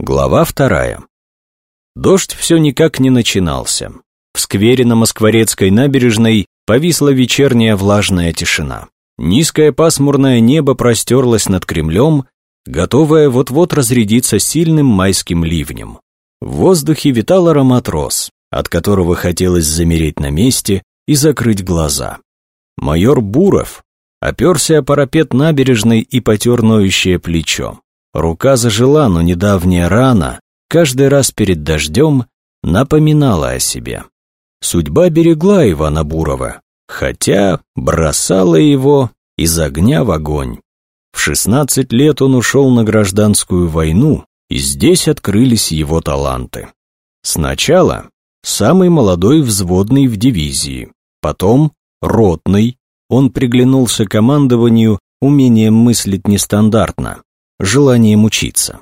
Глава вторая. Дождь все никак не начинался. В сквере на Москворецкой набережной повисла вечерняя влажная тишина. Низкое пасмурное небо простерлось над Кремлем, готовое вот-вот разрядиться сильным майским ливнем. В воздухе витал аромат роз, от которого хотелось замереть на месте и закрыть глаза. Майор Буров оперся о парапет набережной и потер ноющее плечо. Рука зажила, но недавняя рана, каждый раз перед дождем, напоминала о себе. Судьба берегла Ивана Бурова, хотя бросала его из огня в огонь. В 16 лет он ушел на гражданскую войну, и здесь открылись его таланты. Сначала самый молодой взводный в дивизии, потом ротный, он приглянулся командованию умением мыслить нестандартно желанием учиться.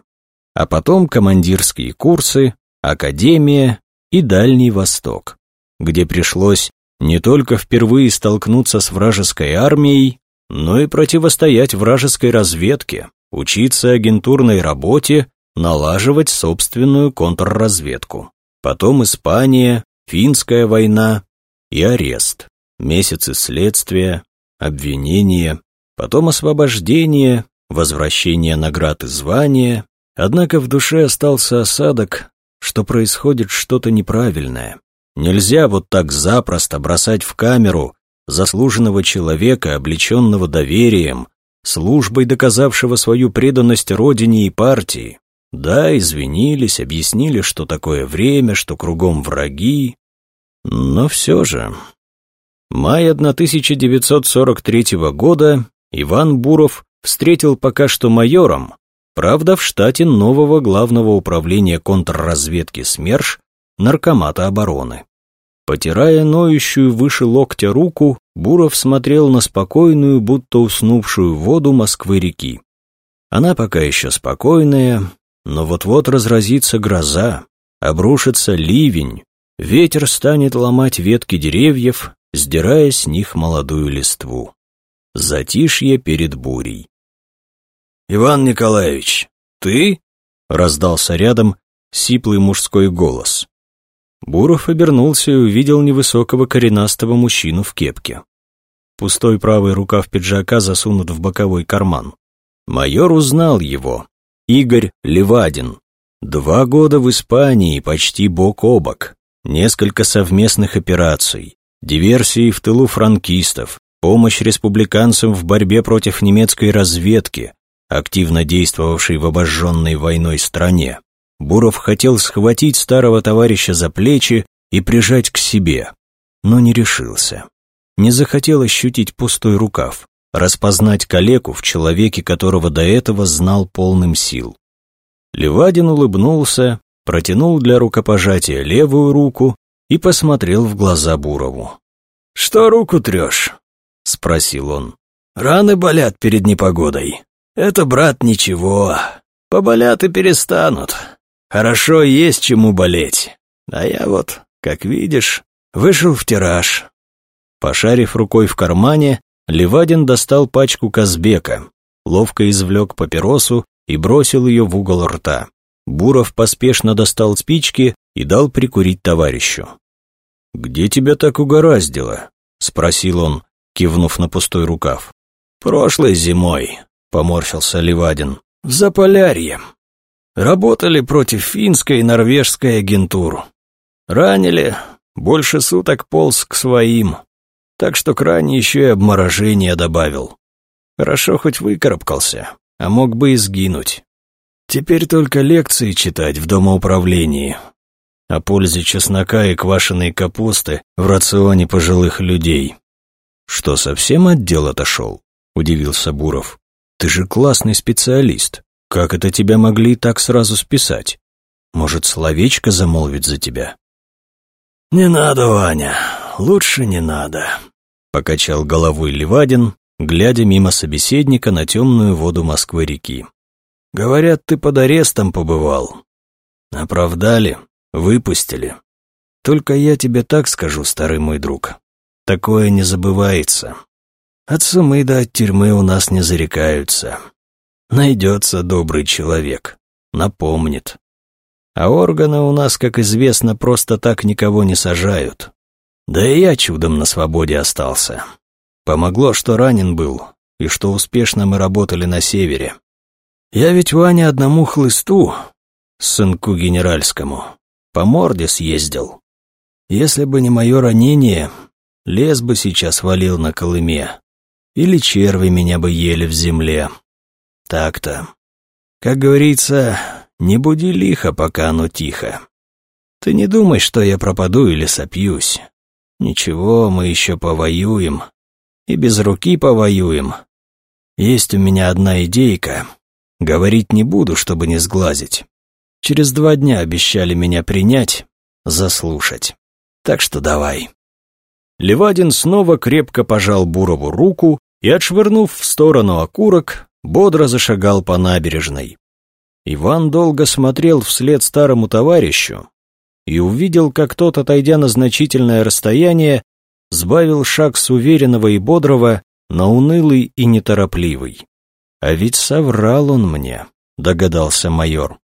А потом командирские курсы, академия и Дальний Восток, где пришлось не только впервые столкнуться с вражеской армией, но и противостоять вражеской разведке, учиться агентурной работе, налаживать собственную контрразведку. Потом Испания, Финская война и арест, месяцы следствия, обвинения, потом освобождение возвращение наград и звания, однако в душе остался осадок, что происходит что-то неправильное. Нельзя вот так запросто бросать в камеру заслуженного человека, облеченного доверием, службой доказавшего свою преданность родине и партии. Да, извинились, объяснили, что такое время, что кругом враги, но все же... Май 1943 года Иван Буров встретил пока что майором, правда в штате нового главного управления контрразведки СМЕРШ Наркомата обороны. Потирая ноющую выше локтя руку, Буров смотрел на спокойную, будто уснувшую воду Москвы-реки. Она пока еще спокойная, но вот-вот разразится гроза, обрушится ливень, ветер станет ломать ветки деревьев, сдирая с них молодую листву. Затишье перед бурей. «Иван Николаевич, ты?» — раздался рядом сиплый мужской голос. Буров обернулся и увидел невысокого коренастого мужчину в кепке. Пустой правый рукав пиджака засунут в боковой карман. Майор узнал его. Игорь Левадин. Два года в Испании, почти бок о бок. Несколько совместных операций. Диверсии в тылу франкистов. Помощь республиканцам в борьбе против немецкой разведки активно действовавший в обожженной войной стране. Буров хотел схватить старого товарища за плечи и прижать к себе, но не решился. Не захотел ощутить пустой рукав, распознать калеку в человеке, которого до этого знал полным сил. Левадин улыбнулся, протянул для рукопожатия левую руку и посмотрел в глаза Бурову. «Что руку трешь?» — спросил он. «Раны болят перед непогодой». «Это, брат, ничего. Поболят и перестанут. Хорошо есть чему болеть. А я вот, как видишь, вышел в тираж». Пошарив рукой в кармане, Левадин достал пачку Казбека, ловко извлек папиросу и бросил ее в угол рта. Буров поспешно достал спички и дал прикурить товарищу. «Где тебя так угораздило?» — спросил он, кивнув на пустой рукав. «Прошлой зимой. — поморщился Левадин. «В Заполярье. Работали против финской и норвежской агентур. Ранили, больше суток полз к своим, так что к ране еще и обморожение добавил. Хорошо хоть выкарабкался, а мог бы и сгинуть. Теперь только лекции читать в домоуправлении о пользе чеснока и квашеной капусты в рационе пожилых людей. «Что, совсем от дел отошел?» — удивился Буров. Ты же классный специалист. Как это тебя могли так сразу списать? Может, словечко замолвить за тебя?» «Не надо, Ваня, лучше не надо», — покачал головой Левадин, глядя мимо собеседника на темную воду Москвы-реки. «Говорят, ты под арестом побывал. Оправдали, выпустили. Только я тебе так скажу, старый мой друг, такое не забывается. От сумы да от тюрьмы у нас не зарекаются. Найдется добрый человек, напомнит. А органы у нас, как известно, просто так никого не сажают. Да и я чудом на свободе остался. Помогло, что ранен был, и что успешно мы работали на севере. Я ведь Ваня одному хлысту, сынку генеральскому, по морде съездил. Если бы не мое ранение, лес бы сейчас валил на Колыме. Или черви меня бы ели в земле. Так-то. Как говорится, не буди лихо, пока оно тихо. Ты не думай, что я пропаду или сопьюсь. Ничего, мы еще повоюем. И без руки повоюем. Есть у меня одна идейка. Говорить не буду, чтобы не сглазить. Через два дня обещали меня принять, заслушать. Так что давай. Левадин снова крепко пожал Бурову руку и, отшвырнув в сторону окурок, бодро зашагал по набережной. Иван долго смотрел вслед старому товарищу и увидел, как тот, отойдя на значительное расстояние, сбавил шаг с уверенного и бодрого на унылый и неторопливый. «А ведь соврал он мне», — догадался майор.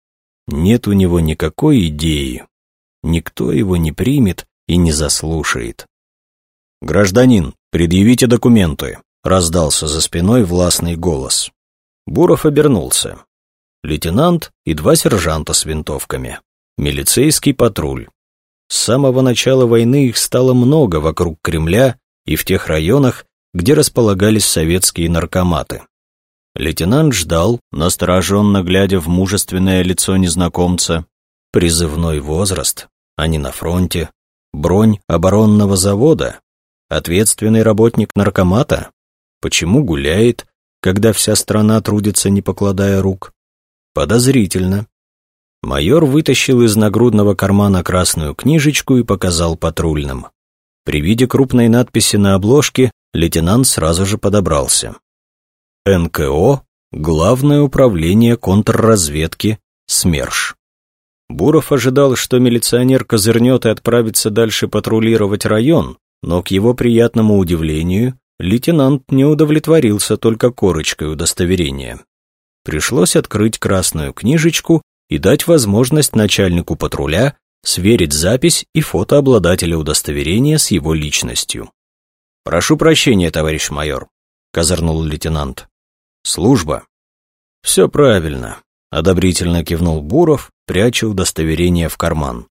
«Нет у него никакой идеи. Никто его не примет и не заслушает». «Гражданин, предъявите документы», — раздался за спиной властный голос. Буров обернулся лейтенант и два сержанта с винтовками. Милицейский патруль. С самого начала войны их стало много вокруг Кремля и в тех районах, где располагались советские наркоматы. Лейтенант ждал, настороженно глядя в мужественное лицо незнакомца. Призывной возраст, а не на фронте. Бронь оборонного завода. Ответственный работник наркомата. Почему гуляет, когда вся страна трудится, не покладая рук? Подозрительно. Майор вытащил из нагрудного кармана красную книжечку и показал патрульным. При виде крупной надписи на обложке лейтенант сразу же подобрался. НКО Главное управление контрразведки СМЕРШ. Буров ожидал, что милиционер козырнет и отправится дальше патрулировать район, но, к его приятному удивлению, лейтенант не удовлетворился только корочкой удостоверения. Пришлось открыть красную книжечку и дать возможность начальнику патруля сверить запись и фото обладателя удостоверения с его личностью. «Прошу прощения, товарищ майор», — козырнул лейтенант. «Служба». «Все правильно», — одобрительно кивнул Буров, пряча удостоверение в карман.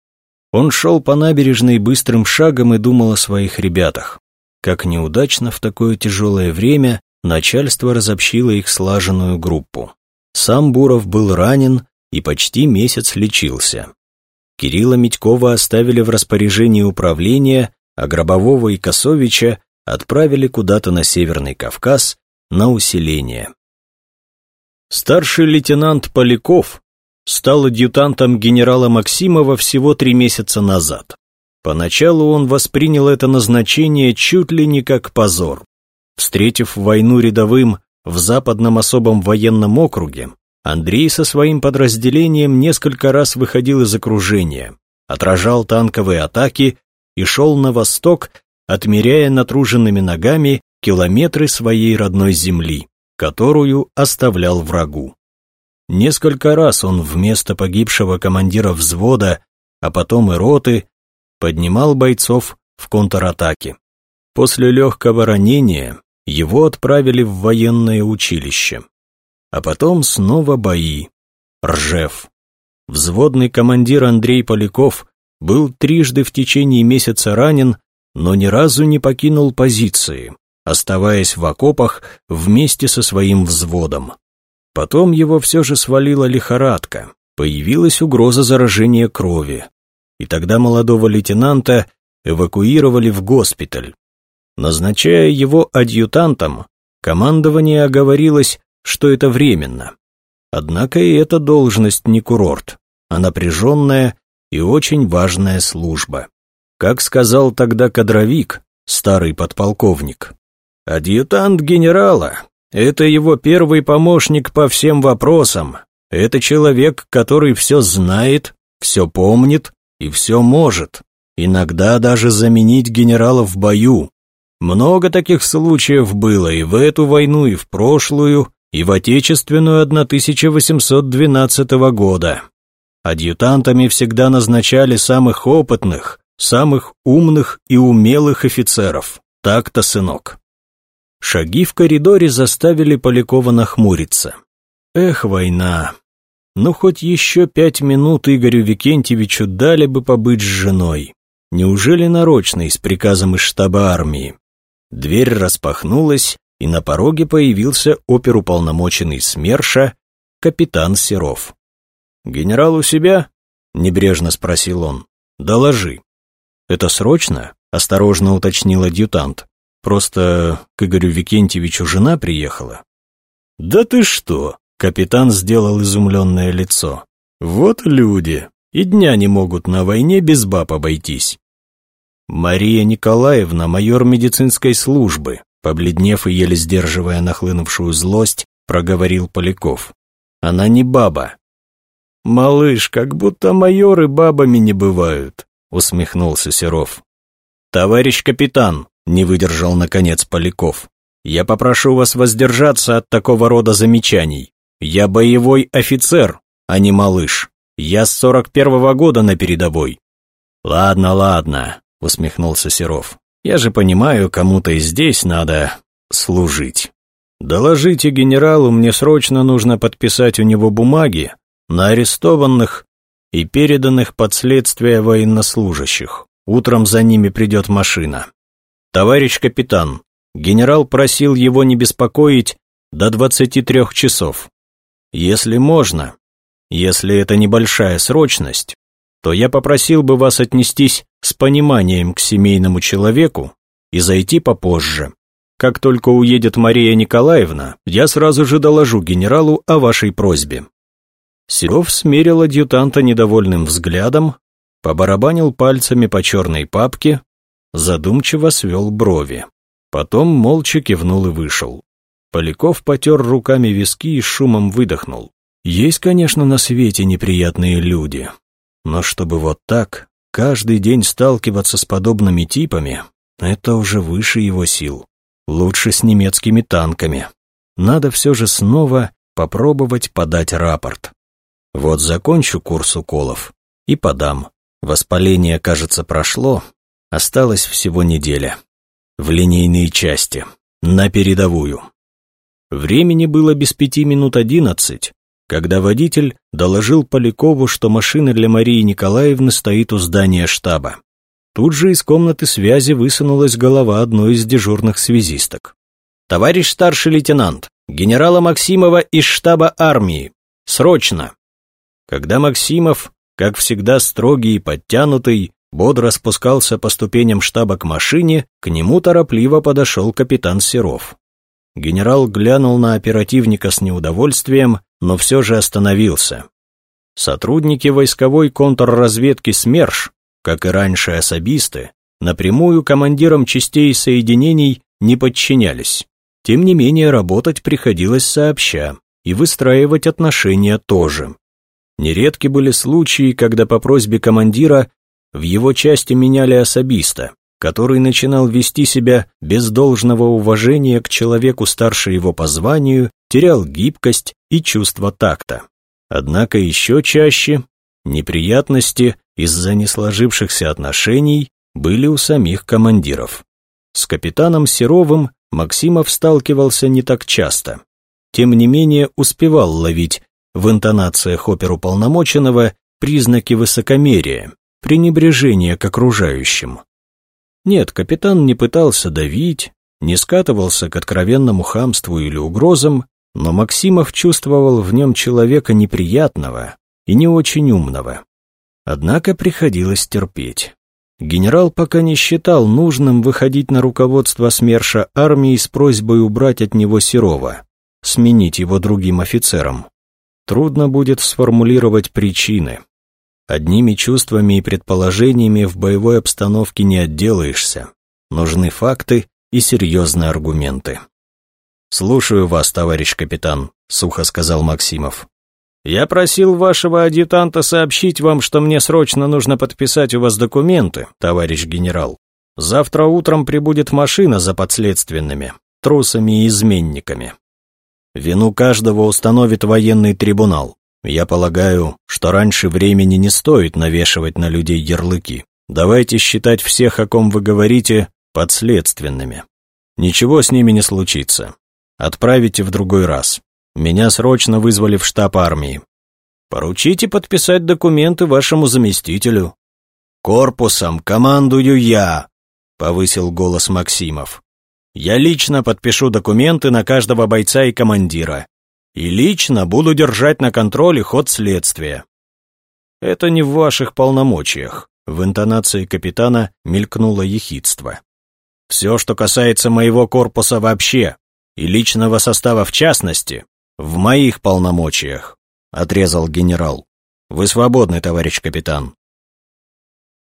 Он шел по набережной быстрым шагом и думал о своих ребятах. Как неудачно в такое тяжелое время начальство разобщило их слаженную группу. Сам Буров был ранен и почти месяц лечился. Кирилла Митькова оставили в распоряжении управления, а Гробового и Косовича отправили куда-то на Северный Кавказ на усиление. Старший лейтенант Поляков стал адъютантом генерала Максимова всего три месяца назад. Поначалу он воспринял это назначение чуть ли не как позор. Встретив войну рядовым в Западном особом военном округе Андрей со своим подразделением несколько раз выходил из окружения, отражал танковые атаки и шел на восток, отмеряя натруженными ногами километры своей родной земли, которую оставлял врагу. Несколько раз он вместо погибшего командира взвода, а потом и роты, поднимал бойцов в контратаке. После легкого ранения его отправили в военное училище. А потом снова бои. Ржев. Взводный командир Андрей Поляков был трижды в течение месяца ранен, но ни разу не покинул позиции, оставаясь в окопах вместе со своим взводом. Потом его все же свалила лихорадка, появилась угроза заражения крови, и тогда молодого лейтенанта эвакуировали в госпиталь, Назначая его адъютантом, командование оговорилось, что это временно. Однако и эта должность не курорт, а напряженная и очень важная служба. Как сказал тогда кадровик, старый подполковник, адъютант генерала — это его первый помощник по всем вопросам, это человек, который все знает, все помнит и все может, иногда даже заменить генерала в бою, много таких случаев было и в эту войну, и в прошлую, и в отечественную 1812 года. Адъютантами всегда назначали самых опытных, самых умных и умелых офицеров. Так-то, сынок. Шаги в коридоре заставили Полякова нахмуриться. Эх, война. Ну, хоть еще пять минут Игорю Викентьевичу дали бы побыть с женой. Неужели нарочный с приказом из штаба армии? Дверь распахнулась, и на пороге появился оперуполномоченный СМЕРШа капитан Серов. «Генерал у себя?» — небрежно спросил он. «Доложи». «Это срочно?» — осторожно уточнил адъютант. «Просто к Игорю Викентьевичу жена приехала». «Да ты что?» — капитан сделал изумленное лицо. «Вот люди, и дня не могут на войне без баб обойтись». «Мария Николаевна, майор медицинской службы», побледнев и еле сдерживая нахлынувшую злость, проговорил Поляков. «Она не баба, «Малыш, как будто майоры бабами не бывают», — усмехнулся Серов. «Товарищ капитан», — не выдержал наконец Поляков, «я попрошу вас воздержаться от такого рода замечаний. Я боевой офицер, а не малыш. Я с сорок первого года на передовой». «Ладно, ладно», — усмехнулся Серов. «Я же понимаю, кому-то и здесь надо служить. Доложите генералу, мне срочно нужно подписать у него бумаги, на арестованных и переданных под следствие военнослужащих. Утром за ними придет машина. Товарищ капитан, генерал просил его не беспокоить до 23 часов. Если можно, если это небольшая срочность, то я попросил бы вас отнестись с пониманием к семейному человеку и зайти попозже. Как только уедет Мария Николаевна, я сразу же доложу генералу о вашей просьбе. Серов смерил адъютанта недовольным взглядом, побарабанил пальцами по черной папке, задумчиво свел брови. Потом молча кивнул и вышел. Поляков потер руками виски и шумом выдохнул. Есть, конечно, на свете неприятные люди, но чтобы вот так, каждый день сталкиваться с подобными типами, это уже выше его сил. Лучше с немецкими танками. Надо все же снова попробовать подать рапорт. Вот закончу курс уколов и подам. Воспаление, кажется, прошло, осталось всего неделя. В линейные части, на передовую. Времени было без пяти минут одиннадцать, когда водитель доложил Полякову, что машина для Марии Николаевны стоит у здания штаба. Тут же из комнаты связи высунулась голова одной из дежурных связисток. «Товарищ старший лейтенант, генерала Максимова из штаба армии. Срочно!» Когда Максимов, как всегда строгий и подтянутый, бодро спускался по ступеням штаба к машине, к нему торопливо подошел капитан Серов. Генерал глянул на оперативника с неудовольствием, но все же остановился. Сотрудники войсковой контрразведки СМЕРШ, как и раньше особисты, напрямую командирам частей и соединений не подчинялись. Тем не менее, работать приходилось сообща, и выстраивать отношения тоже. Нередки были случаи, когда по просьбе командира в его части меняли особиста, который начинал вести себя без должного уважения к человеку старше его по званию, терял гибкость и чувство такта. Однако еще чаще неприятности из-за несложившихся отношений были у самих командиров. С капитаном Серовым Максимов сталкивался не так часто. Тем не менее успевал ловить в интонациях оперуполномоченного признаки высокомерия, пренебрежения к окружающим. Нет, капитан не пытался давить, не скатывался к откровенному хамству или угрозам, но Максимов чувствовал в нем человека неприятного и не очень умного. Однако приходилось терпеть. Генерал пока не считал нужным выходить на руководство СМЕРШа армии с просьбой убрать от него Серова, сменить его другим офицером. Трудно будет сформулировать причины. Одними чувствами и предположениями в боевой обстановке не отделаешься. Нужны факты и серьезные аргументы. «Слушаю вас, товарищ капитан», — сухо сказал Максимов. «Я просил вашего адъютанта сообщить вам, что мне срочно нужно подписать у вас документы, товарищ генерал. Завтра утром прибудет машина за подследственными, трусами и изменниками. Вину каждого установит военный трибунал. Я полагаю, что раньше времени не стоит навешивать на людей ярлыки. Давайте считать всех, о ком вы говорите, подследственными. Ничего с ними не случится. Отправите в другой раз. Меня срочно вызвали в штаб армии. Поручите подписать документы вашему заместителю. Корпусом командую я, повысил голос Максимов. Я лично подпишу документы на каждого бойца и командира. И лично буду держать на контроле ход следствия. Это не в ваших полномочиях. В интонации капитана мелькнуло ехидство. Все, что касается моего корпуса вообще, и личного состава в частности, в моих полномочиях, отрезал генерал. Вы свободны, товарищ капитан.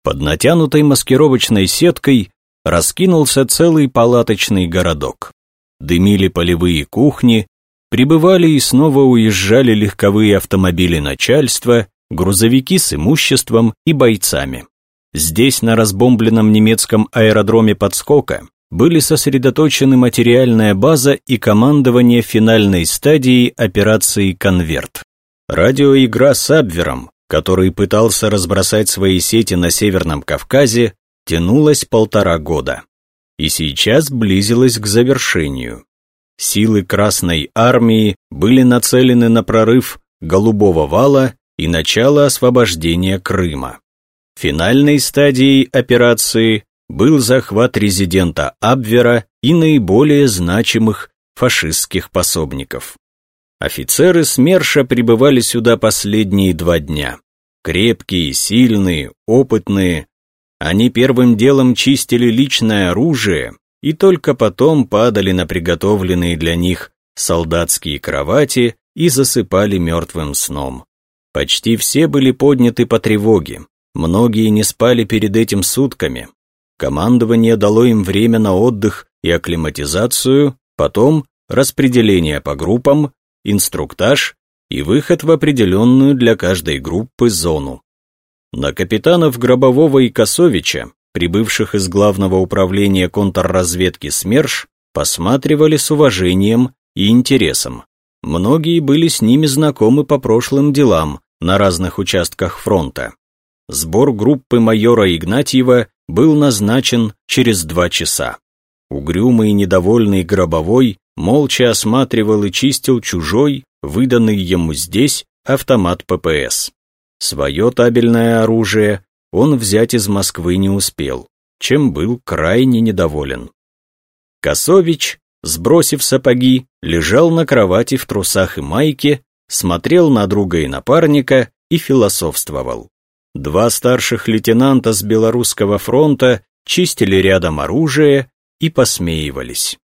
Под натянутой маскировочной сеткой раскинулся целый палаточный городок. Дымили полевые кухни, прибывали и снова уезжали легковые автомобили начальства, грузовики с имуществом и бойцами. Здесь, на разбомбленном немецком аэродроме подскока, были сосредоточены материальная база и командование финальной стадии операции «Конверт». Радиоигра с Абвером, который пытался разбросать свои сети на Северном Кавказе, тянулась полтора года. И сейчас близилась к завершению. Силы Красной Армии были нацелены на прорыв Голубого вала и начало освобождения Крыма. Финальной стадией операции был захват резидента Абвера и наиболее значимых фашистских пособников. Офицеры СМЕРШа прибывали сюда последние два дня. Крепкие, сильные, опытные, они первым делом чистили личное оружие и только потом падали на приготовленные для них солдатские кровати и засыпали мертвым сном. Почти все были подняты по тревоге, многие не спали перед этим сутками. Командование дало им время на отдых и акклиматизацию, потом распределение по группам, инструктаж и выход в определенную для каждой группы зону. На капитанов Гробового и Косовича, прибывших из Главного управления контрразведки СМЕРШ, посматривали с уважением и интересом. Многие были с ними знакомы по прошлым делам на разных участках фронта. Сбор группы майора Игнатьева был назначен через два часа. Угрюмый и недовольный Гробовой молча осматривал и чистил чужой, выданный ему здесь, автомат ППС. Свое табельное оружие он взять из Москвы не успел, чем был крайне недоволен. Косович, сбросив сапоги, лежал на кровати в трусах и майке, смотрел на друга и напарника и философствовал. Два старших лейтенанта с Белорусского фронта чистили рядом оружие и посмеивались.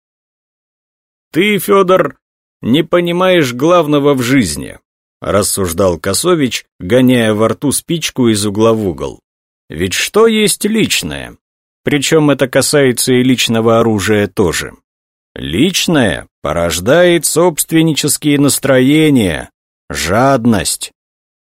«Ты, Федор, не понимаешь главного в жизни», рассуждал Косович, гоняя во рту спичку из угла в угол. Ведь что есть личное? Причем это касается и личного оружия тоже. Личное порождает собственнические настроения, жадность,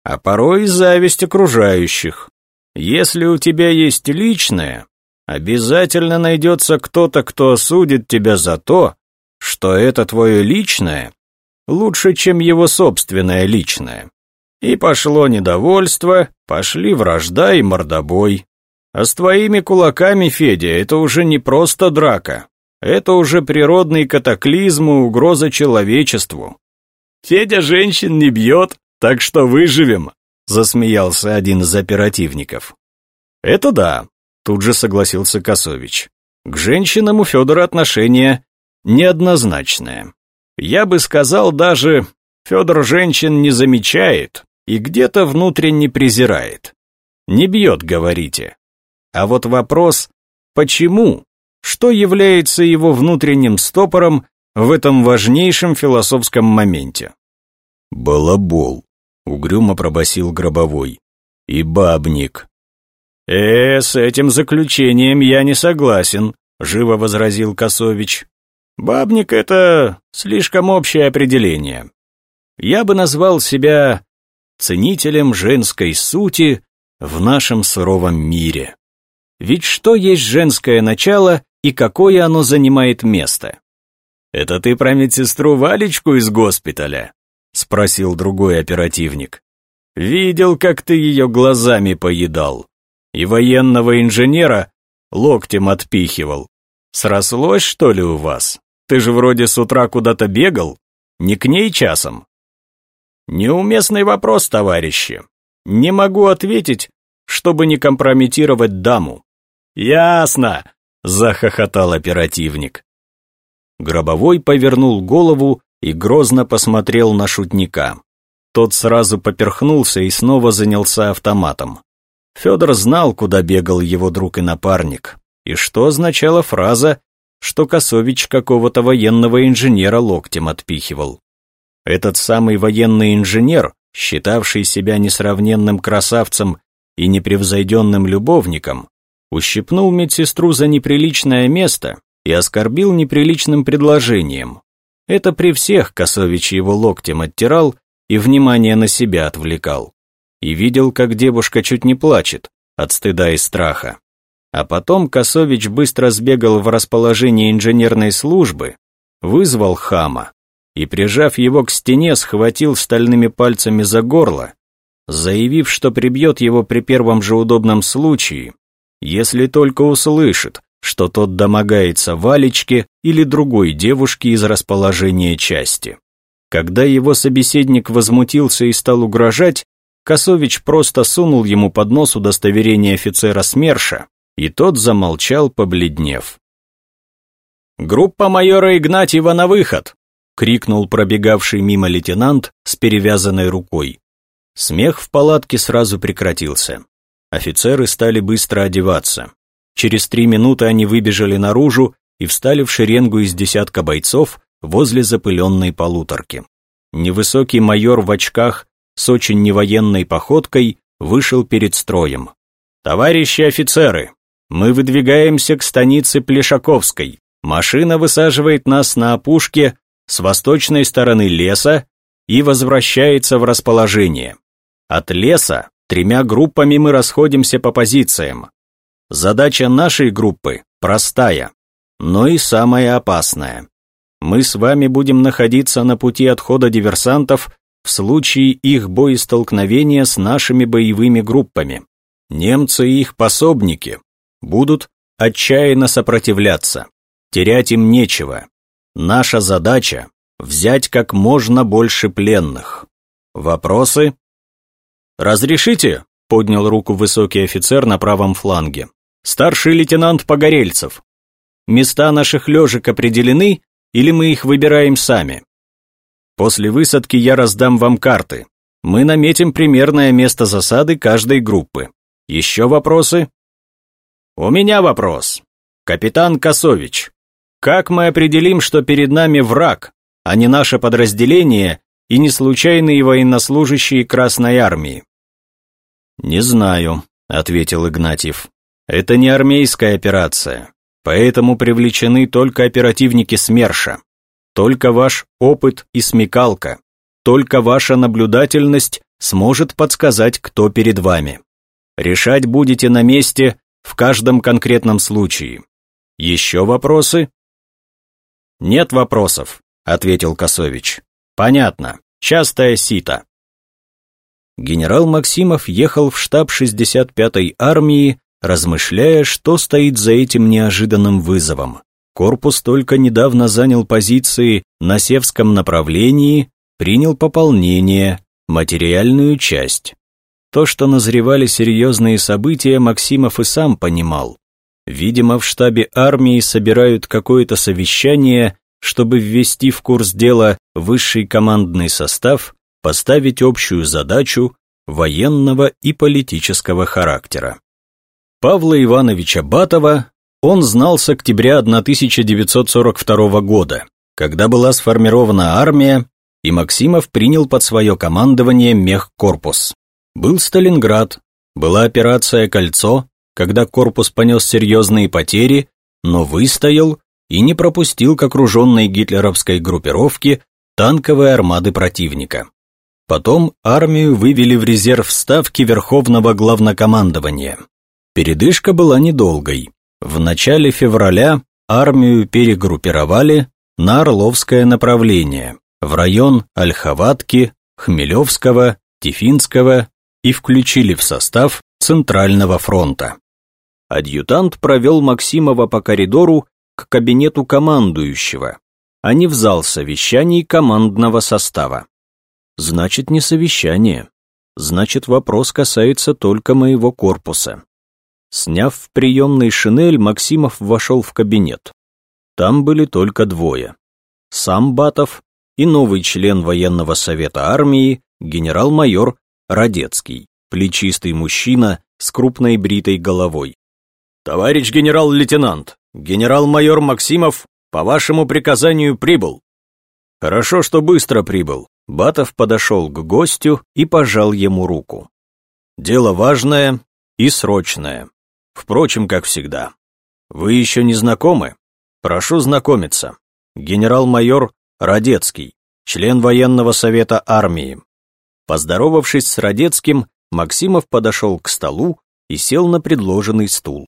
а порой зависть окружающих. Если у тебя есть личное, обязательно найдется кто-то, кто осудит тебя за то, что это твое личное лучше, чем его собственное личное. И пошло недовольство, пошли вражда и мордобой. А с твоими кулаками, Федя, это уже не просто драка. Это уже природный катаклизм и угроза человечеству. Федя женщин не бьет, так что выживем, засмеялся один из оперативников. Это да, тут же согласился Косович. К женщинам у Федора отношение неоднозначное. Я бы сказал даже, Федор женщин не замечает и где-то внутренне презирает. Не бьет, говорите. А вот вопрос, почему? Что является его внутренним стопором в этом важнейшем философском моменте? «Балабол», — угрюмо пробасил Гробовой. «И бабник». «Э, с этим заключением я не согласен», — живо возразил Косович. Бабник — это слишком общее определение. Я бы назвал себя ценителем женской сути в нашем суровом мире. Ведь что есть женское начало и какое оно занимает место? Это ты про медсестру Валечку из госпиталя? спросил другой оперативник. «Видел, как ты ее глазами поедал. И военного инженера локтем отпихивал. Срослось, что ли, у вас? Ты же вроде с утра куда-то бегал? Не к ней часом?» «Неуместный вопрос, товарищи. Не могу ответить, чтобы не компрометировать даму». «Ясно!» — захохотал оперативник. Гробовой повернул голову и грозно посмотрел на шутника. Тот сразу поперхнулся и снова занялся автоматом. Федор знал, куда бегал его друг и напарник, и что означала фраза, что Косович какого-то военного инженера локтем отпихивал. Этот самый военный инженер, считавший себя несравненным красавцем и непревзойденным любовником, ущипнул медсестру за неприличное место и оскорбил неприличным предложением. Это при всех Косович его локтем оттирал и внимание на себя отвлекал. И видел, как девушка чуть не плачет от стыда и страха. А потом Косович быстро сбегал в расположение инженерной службы, вызвал хама и, прижав его к стене, схватил стальными пальцами за горло, заявив, что прибьет его при первом же удобном случае, если только услышит, что тот домогается Валечке или другой девушке из расположения части. Когда его собеседник возмутился и стал угрожать, Косович просто сунул ему под нос удостоверение офицера СМЕРШа, и тот замолчал, побледнев. «Группа майора Игнатьева на выход!» — крикнул пробегавший мимо лейтенант с перевязанной рукой. Смех в палатке сразу прекратился. Офицеры стали быстро одеваться. Через три минуты они выбежали наружу и встали в шеренгу из десятка бойцов возле запыленной полуторки. Невысокий майор в очках с очень невоенной походкой вышел перед строем. «Товарищи офицеры, мы выдвигаемся к станице Плешаковской. Машина высаживает нас на опушке с восточной стороны леса и возвращается в расположение. От леса тремя группами мы расходимся по позициям. Задача нашей группы простая, но и самая опасная. Мы с вами будем находиться на пути отхода диверсантов в случае их боестолкновения с нашими боевыми группами. Немцы и их пособники будут отчаянно сопротивляться. Терять им нечего. Наша задача – взять как можно больше пленных. Вопросы? «Разрешите?» – поднял руку высокий офицер на правом фланге. Старший лейтенант Погорельцев. Места наших лежек определены, или мы их выбираем сами? После высадки я раздам вам карты. Мы наметим примерное место засады каждой группы. Еще вопросы? У меня вопрос. Капитан Косович, как мы определим, что перед нами враг, а не наше подразделение и не случайные военнослужащие Красной Армии? Не знаю, ответил Игнатьев. Это не армейская операция, поэтому привлечены только оперативники СМЕРШа. Только ваш опыт и смекалка, только ваша наблюдательность сможет подсказать, кто перед вами. Решать будете на месте в каждом конкретном случае. Еще вопросы? Нет вопросов, ответил Косович. Понятно, частая сито. Генерал Максимов ехал в штаб 65-й армии размышляя, что стоит за этим неожиданным вызовом. Корпус только недавно занял позиции на Севском направлении, принял пополнение, материальную часть. То, что назревали серьезные события, Максимов и сам понимал. Видимо, в штабе армии собирают какое-то совещание, чтобы ввести в курс дела высший командный состав, поставить общую задачу военного и политического характера. Павла Ивановича Батова он знал с октября 1942 года, когда была сформирована армия, и Максимов принял под свое командование мехкорпус. Был Сталинград, была операция «Кольцо», когда корпус понес серьезные потери, но выстоял и не пропустил к окруженной гитлеровской группировке танковой армады противника. Потом армию вывели в резерв ставки Верховного Главнокомандования. Передышка была недолгой. В начале февраля армию перегруппировали на Орловское направление, в район Ольховатки, Хмелевского, Тифинского и включили в состав Центрального фронта. Адъютант провел Максимова по коридору к кабинету командующего, а не в зал совещаний командного состава. Значит, не совещание. Значит, вопрос касается только моего корпуса. Сняв в приемной шинель, Максимов вошел в кабинет. Там были только двое. Сам Батов и новый член военного совета армии, генерал-майор Радецкий, плечистый мужчина с крупной бритой головой. «Товарищ генерал-лейтенант, генерал-майор Максимов по вашему приказанию прибыл». «Хорошо, что быстро прибыл». Батов подошел к гостю и пожал ему руку. «Дело важное и срочное. Впрочем, как всегда. Вы еще не знакомы? Прошу знакомиться. Генерал-майор Радецкий, член военного совета армии. Поздоровавшись с Радецким, Максимов подошел к столу и сел на предложенный стул.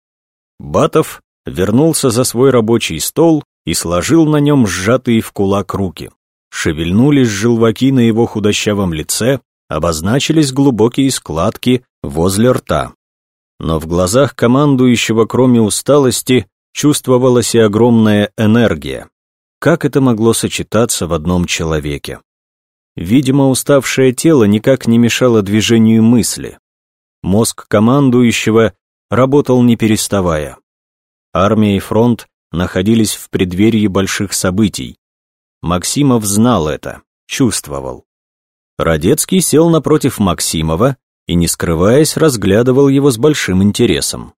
Батов вернулся за свой рабочий стол и сложил на нем сжатые в кулак руки. Шевельнулись желваки на его худощавом лице, обозначились глубокие складки возле рта. Но в глазах командующего, кроме усталости, чувствовалась и огромная энергия. Как это могло сочетаться в одном человеке? Видимо, уставшее тело никак не мешало движению мысли. Мозг командующего работал не переставая. Армия и фронт находились в преддверии больших событий. Максимов знал это, чувствовал. Радецкий сел напротив Максимова и, не скрываясь, разглядывал его с большим интересом.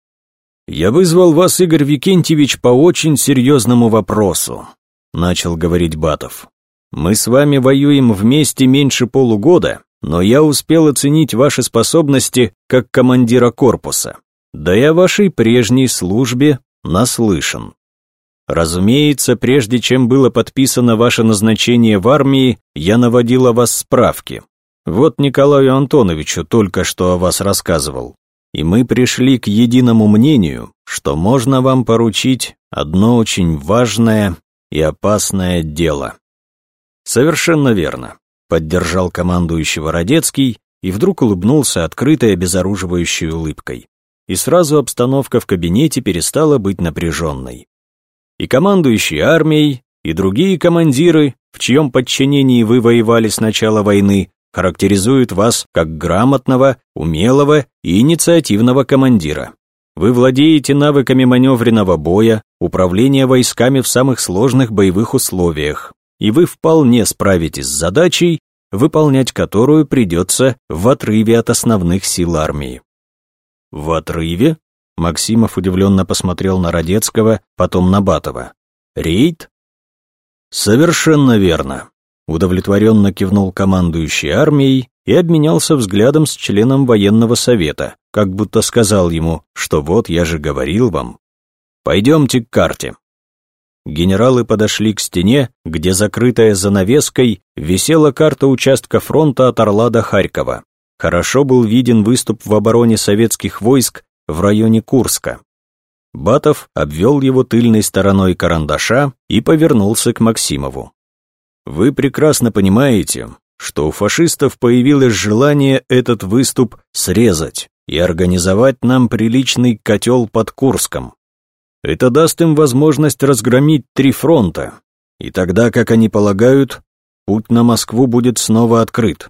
«Я вызвал вас, Игорь Викентьевич, по очень серьезному вопросу», начал говорить Батов. Мы с вами воюем вместе меньше полугода, но я успел оценить ваши способности как командира корпуса. Да и о вашей прежней службе наслышан. Разумеется, прежде чем было подписано ваше назначение в армии, я наводил о вас справки. Вот Николаю Антоновичу только что о вас рассказывал. И мы пришли к единому мнению, что можно вам поручить одно очень важное и опасное дело. «Совершенно верно», — поддержал командующего Радецкий и вдруг улыбнулся открытой обезоруживающей улыбкой. И сразу обстановка в кабинете перестала быть напряженной. И командующий армией, и другие командиры, в чьем подчинении вы воевали с начала войны, характеризуют вас как грамотного, умелого и инициативного командира. Вы владеете навыками маневренного боя, управления войсками в самых сложных боевых условиях, и вы вполне справитесь с задачей, выполнять которую придется в отрыве от основных сил армии. В отрыве? Максимов удивленно посмотрел на Радецкого, потом на Батова. Рейд? Совершенно верно. Удовлетворенно кивнул командующий армией и обменялся взглядом с членом военного совета, как будто сказал ему, что вот я же говорил вам. Пойдемте к карте. Генералы подошли к стене, где, закрытая занавеской, висела карта участка фронта от Орла до Харькова. Хорошо был виден выступ в обороне советских войск в районе Курска. Батов обвел его тыльной стороной карандаша и повернулся к Максимову. «Вы прекрасно понимаете, что у фашистов появилось желание этот выступ срезать и организовать нам приличный котел под Курском. Это даст им возможность разгромить три фронта, и тогда, как они полагают, путь на Москву будет снова открыт.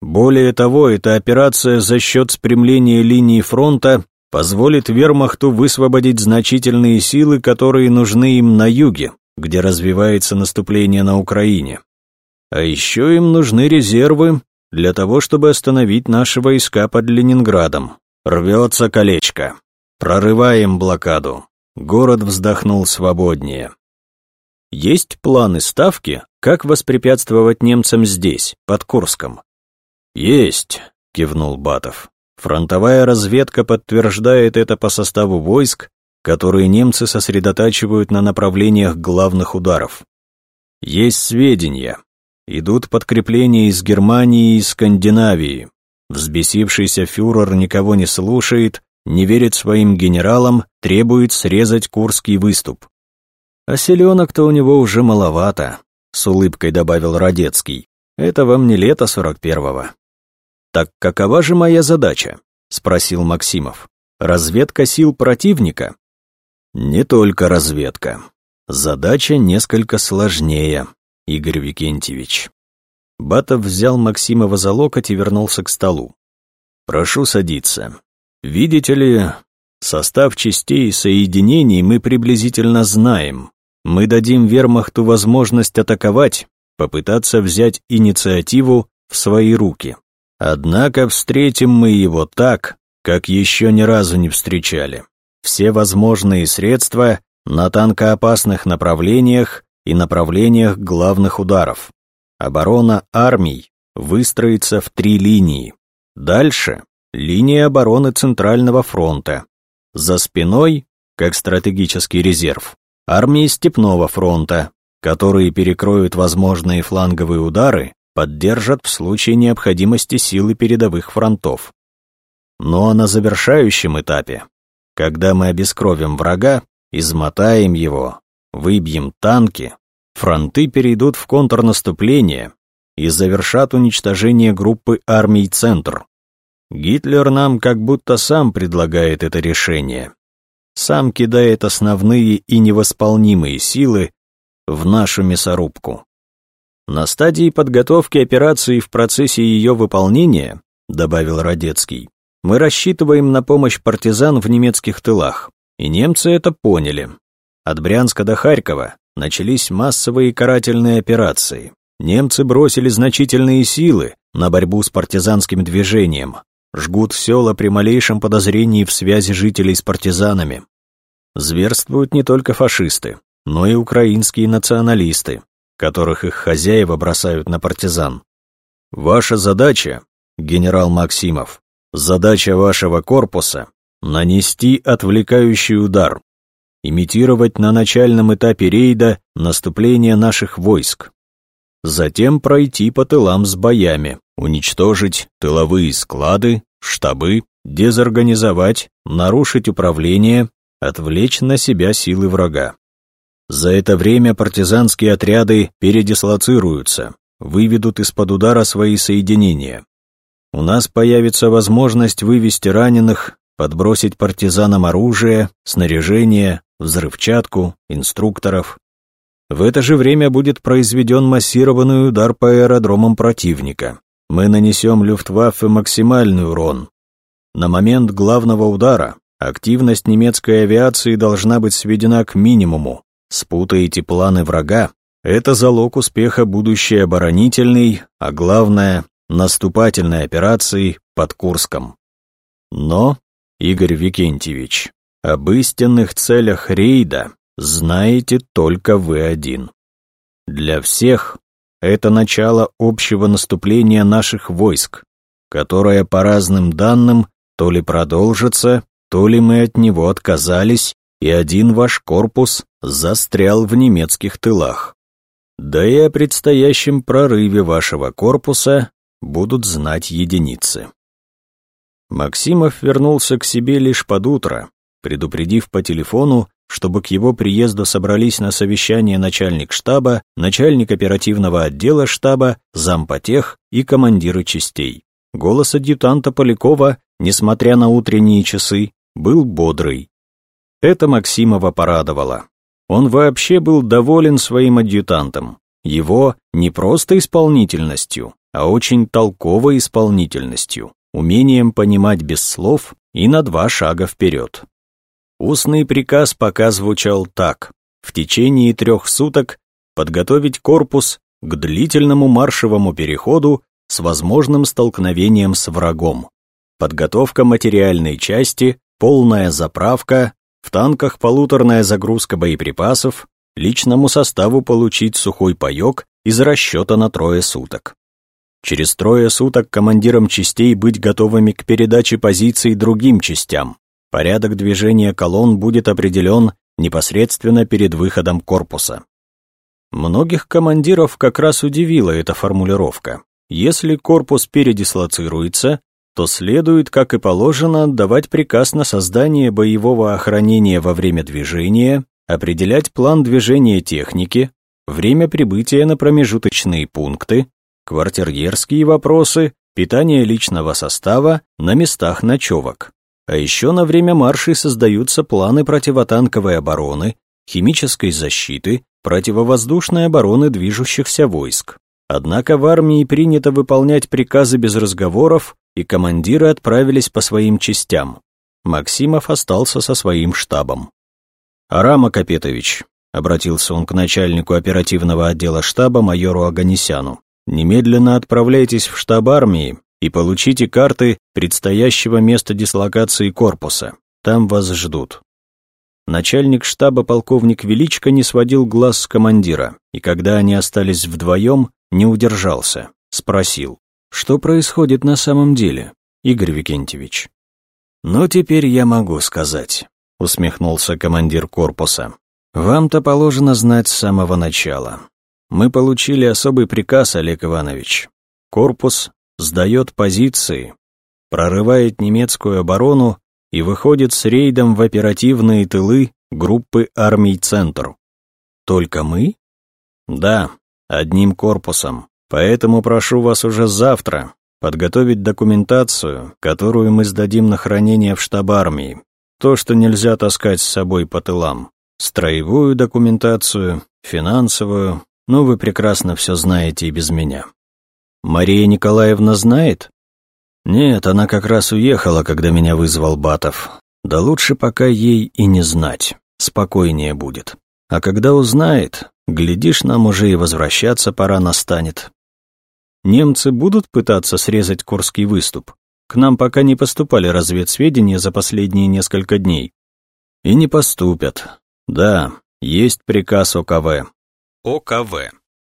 Более того, эта операция за счет спрямления линии фронта позволит вермахту высвободить значительные силы, которые нужны им на юге, где развивается наступление на Украине. А еще им нужны резервы для того, чтобы остановить наши войска под Ленинградом. Рвется колечко. Прорываем блокаду. Город вздохнул свободнее. Есть планы ставки, как воспрепятствовать немцам здесь, под Курском? Есть, кивнул Батов. Фронтовая разведка подтверждает это по составу войск, которые немцы сосредотачивают на направлениях главных ударов. Есть сведения. Идут подкрепления из Германии и Скандинавии. Взбесившийся фюрер никого не слушает не верит своим генералам, требует срезать Курский выступ. А селенок-то у него уже маловато. с улыбкой добавил Радецкий. Это вам не лето сорок первого. Так какова же моя задача? Спросил Максимов. Разведка сил противника? Не только разведка. Задача несколько сложнее, Игорь Викентьевич. Батов взял Максимова за локоть и вернулся к столу. «Прошу садиться. Видите ли, состав частей и соединений мы приблизительно знаем. Мы дадим вермахту возможность атаковать, попытаться взять инициативу в свои руки. Однако встретим мы его так, как еще ни разу не встречали. Все возможные средства на танкоопасных направлениях и направлениях главных ударов. Оборона армий выстроится в три линии. Дальше – линия обороны Центрального фронта. За спиной, как стратегический резерв, армии Степного фронта, которые перекроют возможные фланговые удары, поддержат в случае необходимости силы передовых фронтов. Ну а на завершающем этапе, когда мы обескровим врага, измотаем его, выбьем танки, фронты перейдут в контрнаступление и завершат уничтожение группы армий «Центр». Гитлер нам как будто сам предлагает это решение. Сам кидает основные и невосполнимые силы в нашу мясорубку. На стадии подготовки операции в процессе ее выполнения, добавил Радецкий, мы рассчитываем на помощь партизан в немецких тылах, и немцы это поняли. От Брянска до Харькова начались массовые карательные операции. Немцы бросили значительные силы на борьбу с партизанским движением, жгут села при малейшем подозрении в связи жителей с партизанами. Зверствуют не только фашисты, но и украинские националисты, которых их хозяева бросают на партизан. Ваша задача, генерал Максимов, задача вашего корпуса — нанести отвлекающий удар, имитировать на начальном этапе рейда наступление наших войск. Затем пройти по тылам с боями, уничтожить тыловые склады, штабы, дезорганизовать, нарушить управление, отвлечь на себя силы врага. За это время партизанские отряды передислоцируются, выведут из-под удара свои соединения. У нас появится возможность вывести раненых, подбросить партизанам оружие, снаряжение, взрывчатку, инструкторов. В это же время будет произведен массированный удар по аэродромам противника. Мы нанесем Люфтваффе максимальный урон. На момент главного удара активность немецкой авиации должна быть сведена к минимуму. Спутаете планы врага, это залог успеха будущей оборонительной, а главное, наступательной операции под Курском. Но, Игорь Викентьевич, об истинных целях рейда знаете только вы один. Для всех это начало общего наступления наших войск, которое по разным данным то ли продолжится, то ли мы от него отказались, и один ваш корпус застрял в немецких тылах. Да и о предстоящем прорыве вашего корпуса будут знать единицы. Максимов вернулся к себе лишь под утро, предупредив по телефону, чтобы к его приезду собрались на совещание начальник штаба, начальник оперативного отдела штаба, зампотех и командиры частей. Голос адъютанта Полякова, несмотря на утренние часы, был бодрый. Это Максимова порадовало. Он вообще был доволен своим адъютантом. Его не просто исполнительностью, а очень толковой исполнительностью, умением понимать без слов и на два шага вперед. Устный приказ пока звучал так. В течение трех суток подготовить корпус к длительному маршевому переходу с возможным столкновением с врагом. Подготовка материальной части, полная заправка, в танках полуторная загрузка боеприпасов, личному составу получить сухой паёк из расчета на трое суток. Через трое суток командирам частей быть готовыми к передаче позиций другим частям, Порядок движения колонн будет определен непосредственно перед выходом корпуса. Многих командиров как раз удивила эта формулировка. Если корпус передислоцируется, то следует, как и положено, давать приказ на создание боевого охранения во время движения, определять план движения техники, время прибытия на промежуточные пункты, квартирьерские вопросы, питание личного состава на местах ночевок. А еще на время маршей создаются планы противотанковой обороны, химической защиты, противовоздушной обороны движущихся войск. Однако в армии принято выполнять приказы без разговоров, и командиры отправились по своим частям. Максимов остался со своим штабом. «Арам Акапетович», — обратился он к начальнику оперативного отдела штаба майору Аганесяну, «немедленно отправляйтесь в штаб армии и получите карты предстоящего места дислокации корпуса. Там вас ждут». Начальник штаба полковник Величко не сводил глаз с командира, и когда они остались вдвоем, не удержался, спросил, что происходит на самом деле, Игорь Викентьевич? «Ну, теперь я могу сказать», — усмехнулся командир корпуса. «Вам-то положено знать с самого начала. Мы получили особый приказ, Олег Иванович. Корпус сдает позиции, прорывает немецкую оборону и выходит с рейдом в оперативные тылы группы армий «Центр». Только мы? Да, одним корпусом. Поэтому прошу вас уже завтра подготовить документацию, которую мы сдадим на хранение в штаб армии. То, что нельзя таскать с собой по тылам. Строевую документацию, финансовую, ну вы прекрасно все знаете и без меня. Мария Николаевна знает? Нет, она как раз уехала, когда меня вызвал Батов. Да лучше пока ей и не знать, спокойнее будет. А когда узнает, глядишь, нам уже и возвращаться пора настанет. Немцы будут пытаться срезать Курский выступ? К нам пока не поступали разведсведения за последние несколько дней. И не поступят. Да, есть приказ ОКВ. ОКВ.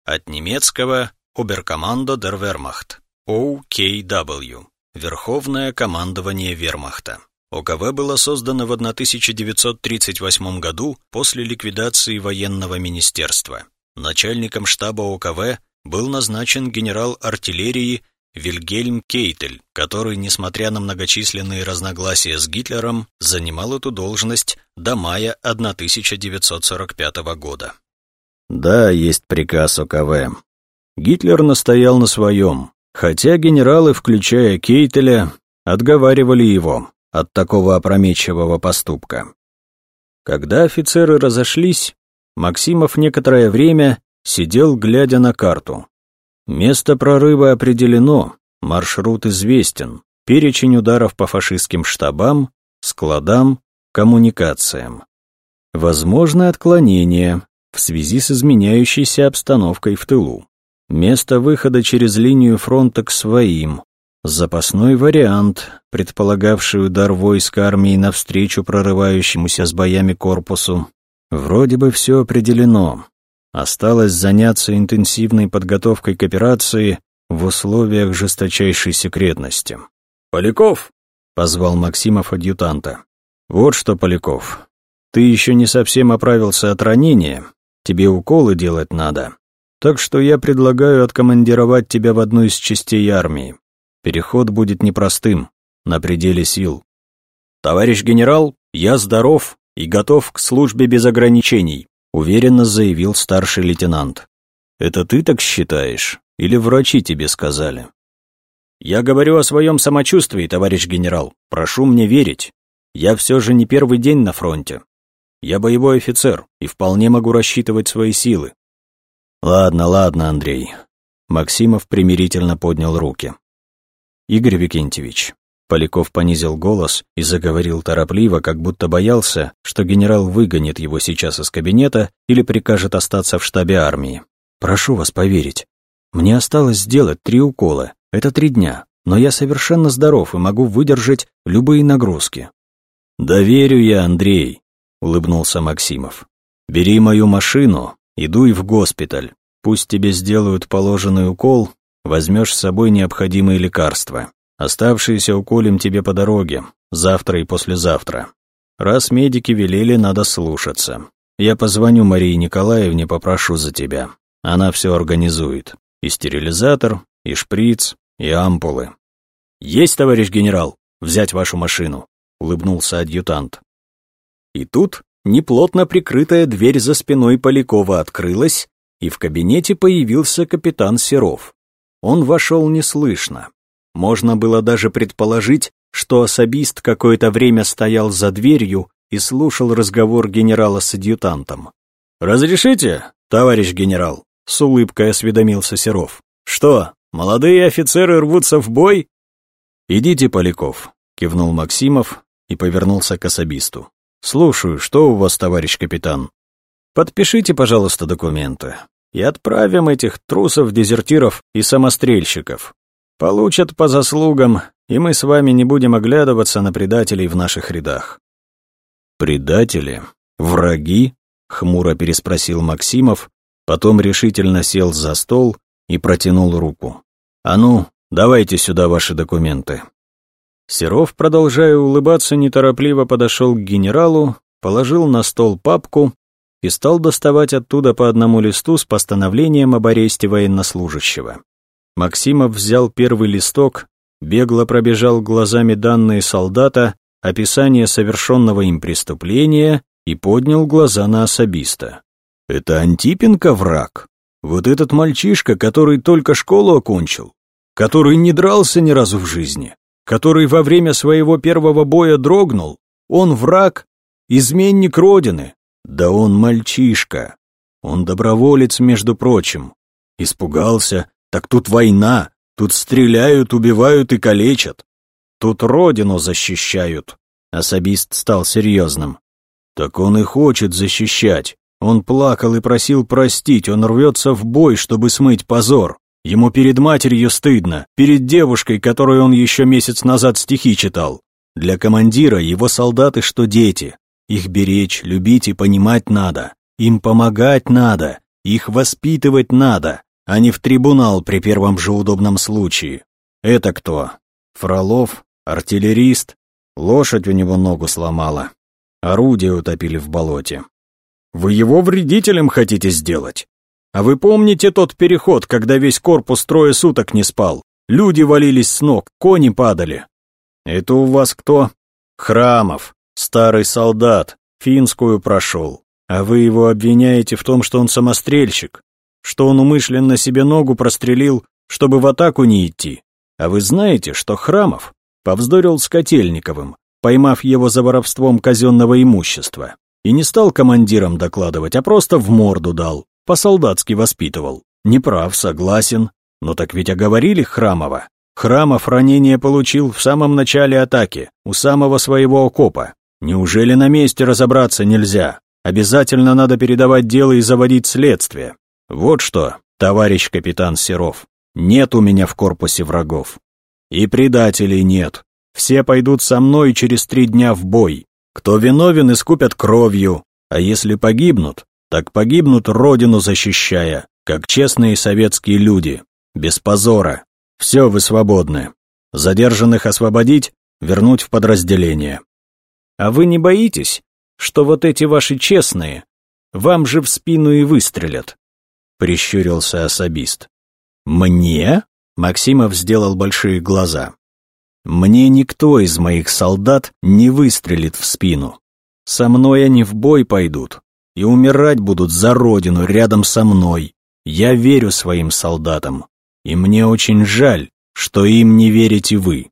От немецкого Оберкомандо дер Вермахт. OKW. Верховное командование Вермахта. ОКВ было создано в 1938 году после ликвидации военного министерства. Начальником штаба ОКВ был назначен генерал артиллерии Вильгельм Кейтель, который, несмотря на многочисленные разногласия с Гитлером, занимал эту должность до мая 1945 года. Да, есть приказ ОКВ. Гитлер настоял на своем, хотя генералы, включая Кейтеля, отговаривали его от такого опрометчивого поступка. Когда офицеры разошлись, Максимов некоторое время сидел, глядя на карту. Место прорыва определено, маршрут известен, перечень ударов по фашистским штабам, складам, коммуникациям. Возможно отклонение в связи с изменяющейся обстановкой в тылу. Место выхода через линию фронта к своим. Запасной вариант, предполагавший удар войск армии навстречу прорывающемуся с боями корпусу. Вроде бы все определено. Осталось заняться интенсивной подготовкой к операции в условиях жесточайшей секретности. «Поляков!» — позвал Максимов адъютанта. «Вот что, Поляков, ты еще не совсем оправился от ранения, тебе уколы делать надо. Так что я предлагаю откомандировать тебя в одну из частей армии. Переход будет непростым, на пределе сил. Товарищ генерал, я здоров и готов к службе без ограничений, уверенно заявил старший лейтенант. Это ты так считаешь или врачи тебе сказали? Я говорю о своем самочувствии, товарищ генерал. Прошу мне верить. Я все же не первый день на фронте. Я боевой офицер и вполне могу рассчитывать свои силы. «Ладно, ладно, Андрей». Максимов примирительно поднял руки. «Игорь Викентьевич». Поляков понизил голос и заговорил торопливо, как будто боялся, что генерал выгонит его сейчас из кабинета или прикажет остаться в штабе армии. «Прошу вас поверить. Мне осталось сделать три укола. Это три дня, но я совершенно здоров и могу выдержать любые нагрузки». «Доверю я, Андрей», — улыбнулся Максимов. «Бери мою машину, Иду и в госпиталь. Пусть тебе сделают положенный укол, возьмешь с собой необходимые лекарства. Оставшиеся уколем тебе по дороге, завтра и послезавтра. Раз медики велели, надо слушаться. Я позвоню Марии Николаевне, попрошу за тебя. Она все организует. И стерилизатор, и шприц, и ампулы. «Есть, товарищ генерал, взять вашу машину», — улыбнулся адъютант. И тут Неплотно прикрытая дверь за спиной Полякова открылась, и в кабинете появился капитан Серов. Он вошел неслышно. Можно было даже предположить, что особист какое-то время стоял за дверью и слушал разговор генерала с адъютантом. «Разрешите, товарищ генерал?» — с улыбкой осведомился Серов. «Что, молодые офицеры рвутся в бой?» «Идите, Поляков», — кивнул Максимов и повернулся к особисту. «Слушаю, что у вас, товарищ капитан?» «Подпишите, пожалуйста, документы и отправим этих трусов-дезертиров и самострельщиков. Получат по заслугам, и мы с вами не будем оглядываться на предателей в наших рядах». «Предатели? Враги?» — хмуро переспросил Максимов, потом решительно сел за стол и протянул руку. «А ну, давайте сюда ваши документы». Серов, продолжая улыбаться, неторопливо подошел к генералу, положил на стол папку и стал доставать оттуда по одному листу с постановлением об аресте военнослужащего. Максимов взял первый листок, бегло пробежал глазами данные солдата, описание совершенного им преступления и поднял глаза на особиста. «Это Антипенко враг? Вот этот мальчишка, который только школу окончил, который не дрался ни разу в жизни, который во время своего первого боя дрогнул, он враг, изменник Родины. Да он мальчишка. Он доброволец, между прочим. Испугался, так тут война, тут стреляют, убивают и калечат. Тут Родину защищают. Особист стал серьезным. Так он и хочет защищать. Он плакал и просил простить, он рвется в бой, чтобы смыть позор. Ему перед матерью стыдно, перед девушкой, которой он еще месяц назад стихи читал. Для командира его солдаты что дети. Их беречь, любить и понимать надо. Им помогать надо, их воспитывать надо, а не в трибунал при первом же удобном случае. Это кто? Фролов? Артиллерист? Лошадь у него ногу сломала. Орудие утопили в болоте. Вы его вредителем хотите сделать? А вы помните тот переход, когда весь корпус трое суток не спал? Люди валились с ног, кони падали. Это у вас кто? Храмов, старый солдат, финскую прошел. А вы его обвиняете в том, что он самострельщик, что он умышленно себе ногу прострелил, чтобы в атаку не идти. А вы знаете, что Храмов повздорил с Котельниковым, поймав его за воровством казенного имущества, и не стал командиром докладывать, а просто в морду дал, по-солдатски воспитывал. Не прав, согласен. Но так ведь оговорили Храмова. Храмов ранение получил в самом начале атаки, у самого своего окопа. Неужели на месте разобраться нельзя? Обязательно надо передавать дело и заводить следствие. Вот что, товарищ капитан Серов, нет у меня в корпусе врагов. И предателей нет. Все пойдут со мной через три дня в бой. Кто виновен, искупят кровью. А если погибнут, так погибнут родину защищая, как честные советские люди, без позора. Все, вы свободны. Задержанных освободить, вернуть в подразделение. А вы не боитесь, что вот эти ваши честные вам же в спину и выстрелят?» Прищурился особист. «Мне?» Максимов сделал большие глаза. «Мне никто из моих солдат не выстрелит в спину. Со мной они в бой пойдут, и умирать будут за родину рядом со мной. Я верю своим солдатам, и мне очень жаль, что им не верите вы.